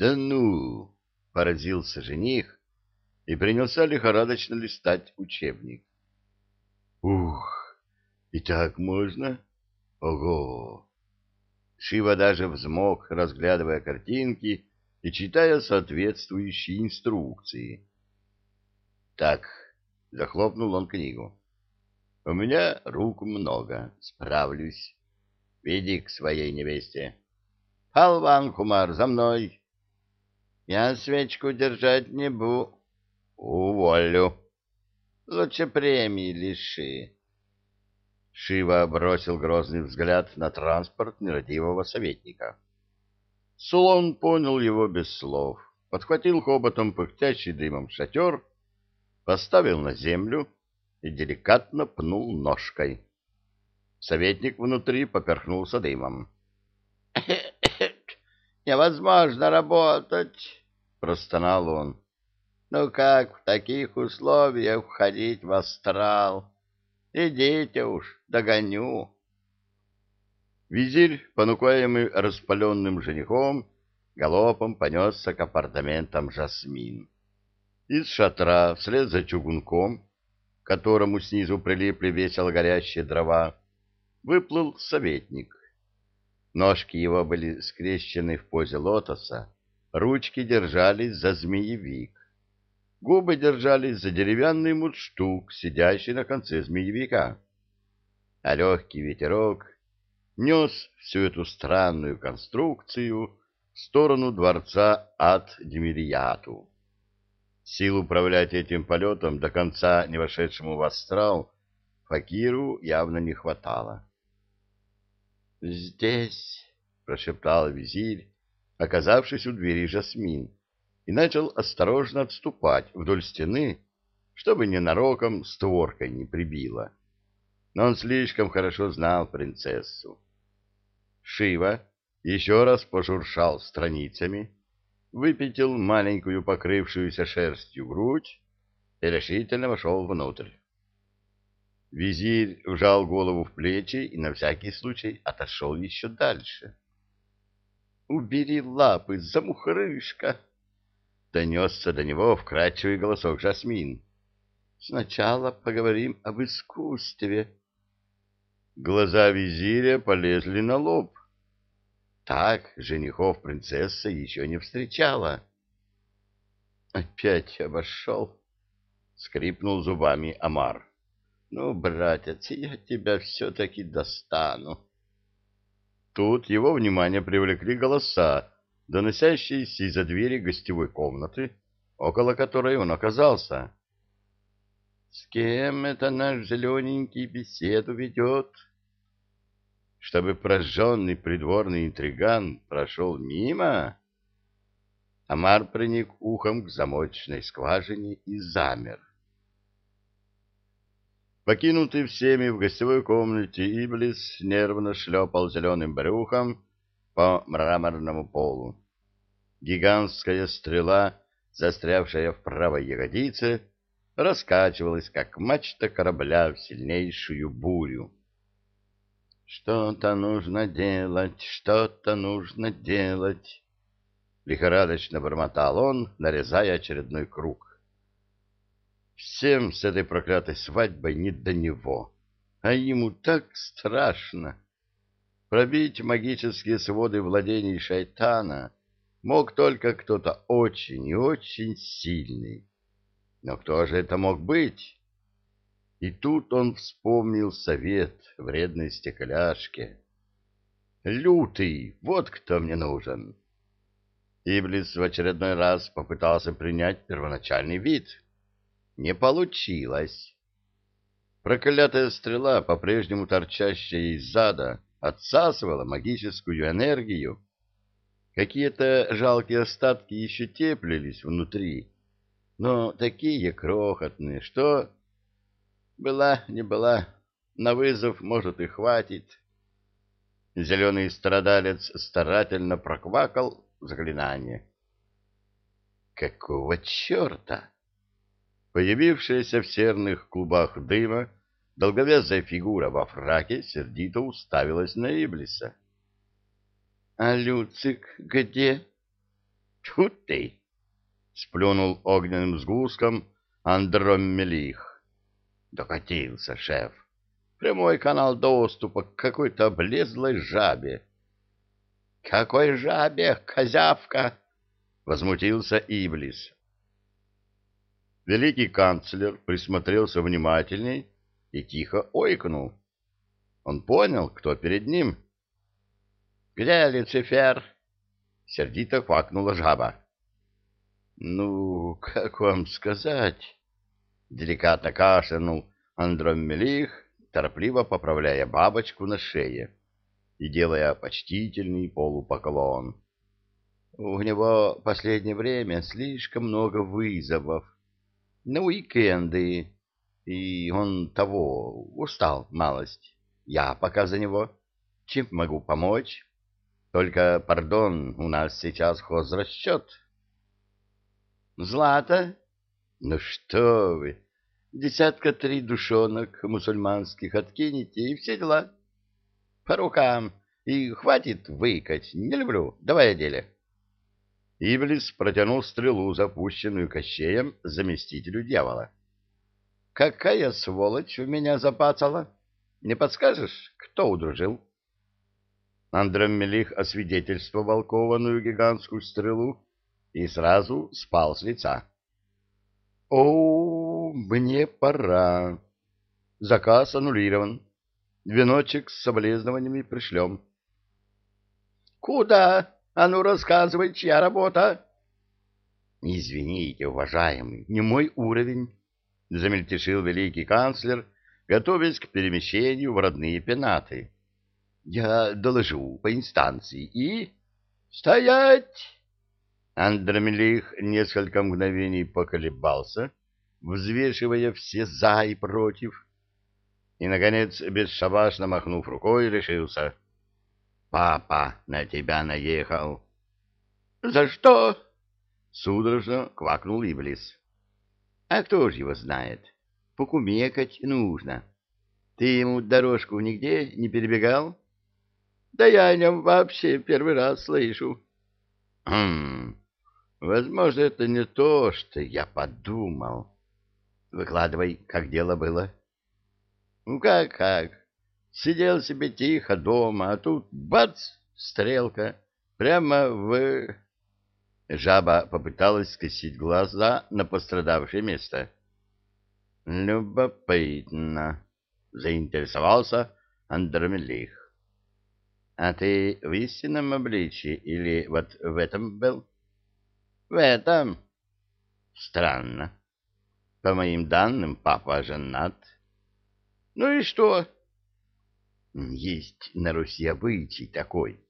Да ну! — поразился жених и принялся лихорадочно листать учебник. Ух, и так можно? Ого! Шива даже взмок, разглядывая картинки и читая соответствующие инструкции. Так, захлопнул он книгу. У меня рук много, справлюсь. Веди к своей невесте. Халван Кумар, за мной. Я свечку держать не буду. Уволю. Лучше премии лиши. Шива бросил грозный взгляд на транспорт нерадивого советника. Слон понял его без слов, подхватил хоботом пыхтящий дымом шатер, поставил на землю и деликатно пнул ножкой. Советник внутри поперхнулся дымом. «Невозможно работать!» — простонал он. «Ну как в таких условиях входить в астрал? Идите уж, догоню!» Визирь, понукаемый распаленным женихом, галопом понесся к апартаментам Жасмин. Из шатра, вслед за чугунком, к которому снизу прилипли весело горящие дрова, выплыл советник. Ножки его были скрещены в позе лотоса, ручки держались за змеевик. Губы держались за деревянный мундштук, сидящий на конце змеевика. А легкий ветерок нес всю эту странную конструкцию в сторону дворца ад Демириату. Сил управлять этим полетом до конца не вошедшему в астрал Факиру явно не хватало. «Здесь», — прошептал визирь, оказавшись у двери Жасмин, и начал осторожно отступать вдоль стены, чтобы ненароком створкой не прибило. Но он слишком хорошо знал принцессу. Шива еще раз пошуршал страницами, выпятил маленькую покрывшуюся шерстью грудь и решительно вошел внутрь. Визирь вжал голову в плечи и на всякий случай отошел еще дальше. «Убери лапы, замухрышка!» — донесся до него вкрадчивый голосок Жасмин. «Сначала поговорим об искусстве». Глаза визиря полезли на лоб. Так женихов принцесса еще не встречала. Опять обошел, — скрипнул зубами Амар. Ну, братец, я тебя все-таки достану. Тут его внимание привлекли голоса, доносящиеся из-за двери гостевой комнаты, около которой он оказался. — С кем это наш зелененький беседу ведет? — чтобы прожженный придворный интриган прошел мимо? Амар приник ухом к замочной скважине и замер. Покинутый всеми в гостевой комнате, Иблис нервно шлепал зеленым брюхом по мраморному полу. Гигантская стрела, застрявшая в правой ягодице, раскачивалась, как мачта корабля в сильнейшую бурю. Что-то нужно делать, что-то нужно делать. Лихорадочно бормотал он, нарезая очередной круг. Всем с этой проклятой свадьбой не до него, а ему так страшно. Пробить магические своды владений шайтана мог только кто-то очень и очень сильный. Но кто же это мог быть? И тут он вспомнил совет вредной стекляшки. «Лютый, вот кто мне нужен!» Иблис в очередной раз попытался принять первоначальный вид. Не получилось. Проклятая стрела, по-прежнему торчащая из зада, отсасывала магическую энергию. Какие-то жалкие остатки еще теплились внутри, но такие крохотные, что была, не была. На вызов, может, и хватит. Зеленый страдалец старательно проквакал заклинание. Какого черта? Появившаяся в серных клубах дыма, долговязая фигура во фраке сердито уставилась на Иблиса. — А Люцик где? — Тьфу ты! — сплюнул огненным сгустком Андромелих. Докатился шеф. Прямой канал доступа к какой-то облезлой жабе. — Какой жабе, козявка? — возмутился Иблис. Великий канцлер присмотрелся внимательней и тихо ойкнул. Он понял, кто перед ним. — Где Люцифер? — сердито квакнула жаба. — Ну, как вам сказать? — деликатно кашлянул Андромелих, торопливо поправляя бабочку на шее и делая почтительный полупоклон. У него последнее время слишком много вызовов. На уикенды, и он того, устал малость. Я пока за него. Чем могу помочь? Только, пардон, у нас сейчас хозрасчет. Злата? Ну что вы, десятка три душонок мусульманских откинете и все дела. По рукам. И хватит выкать, не люблю. Давай о деле. Иблис протянул стрелу, запущенную Кощеем, заместителю дьявола. — Какая сволочь в меня запацала? Не подскажешь, кто удружил? Андромелих освидетельствовал кованую гигантскую стрелу и сразу спал с лица. — О, мне пора. Заказ аннулирован. Веночек с соболезнованиями пришлем. — Куда? А ну, рассказывай, чья работа? — Извините, уважаемый, не мой уровень, — замельтешил великий канцлер, готовясь к перемещению в родные пенаты. — Я доложу по инстанции и... — Стоять! Андромелих несколько мгновений поколебался, взвешивая все «за» и «против», и, наконец, бесшабашно махнув рукой, решился — Папа на тебя наехал. — За что? — судорожно квакнул Иблис. — А кто ж его знает? Покумекать нужно. Ты ему дорожку нигде не перебегал? — Да я о нем вообще первый раз слышу. — Хм, возможно, это не то, что я подумал. Выкладывай, как дело было. — Ну, как-как? Сидел себе тихо дома, а тут бац, стрелка, прямо в... Жаба попыталась скосить глаза на пострадавшее место. «Любопытно», — заинтересовался Андромелих. «А ты в истинном обличье или вот в этом был?» «В этом». «Странно. По моим данным, папа женат». «Ну и что?» Есть на Руси обычай такой.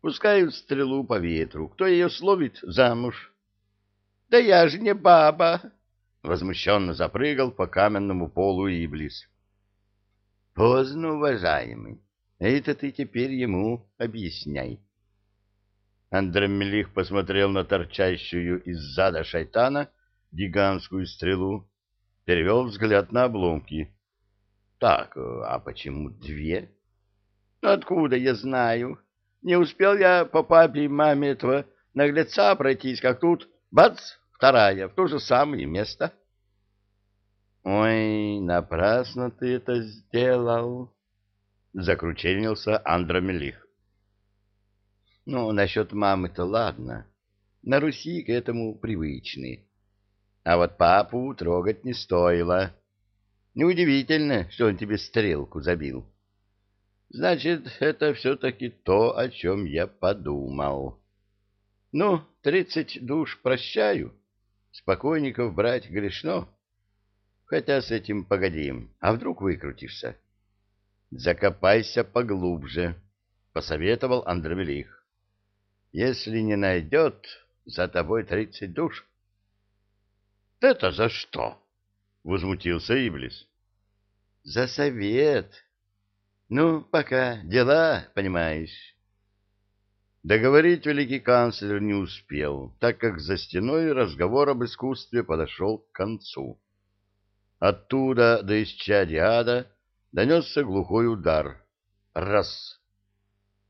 Пускают стрелу по ветру. Кто ее словит, замуж. — Да я же не баба! — возмущенно запрыгал по каменному полу Иблис. — Поздно, уважаемый. Это ты теперь ему объясняй. Андромелих посмотрел на торчащую из зада шайтана гигантскую стрелу, перевел взгляд на обломки. — Так, а почему две? — Откуда я знаю? Не успел я по папе и маме этого наглеца пройтись, как тут, бац, вторая, в то же самое место. Ой, напрасно ты это сделал, закрученился Андромелих. Ну, насчет мамы-то ладно. На Руси к этому привычны. А вот папу трогать не стоило. Неудивительно, что он тебе стрелку забил. Значит, это все-таки то, о чем я подумал. Ну, тридцать душ прощаю. Спокойников брать грешно. Хотя с этим погодим. А вдруг выкрутишься? Закопайся поглубже, — посоветовал Андромелих. Если не найдет, за тобой тридцать душ. — Это за что? — возмутился Иблис. — За совет, ну, пока дела, понимаешь. Договорить великий канцлер не успел, так как за стеной разговор об искусстве подошел к концу. Оттуда до исчадия ада донесся глухой удар. Раз.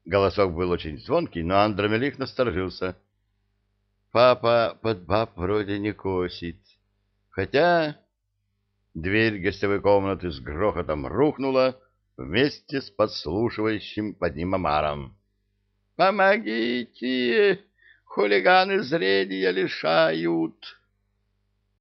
Голосок был очень звонкий, но Андромелих насторожился. — папа под баб вроде не косит. Хотя... Дверь гостевой комнаты с грохотом рухнула вместе с подслушивающим под ним Амаром. «Помогите! Хулиганы зрения лишают!»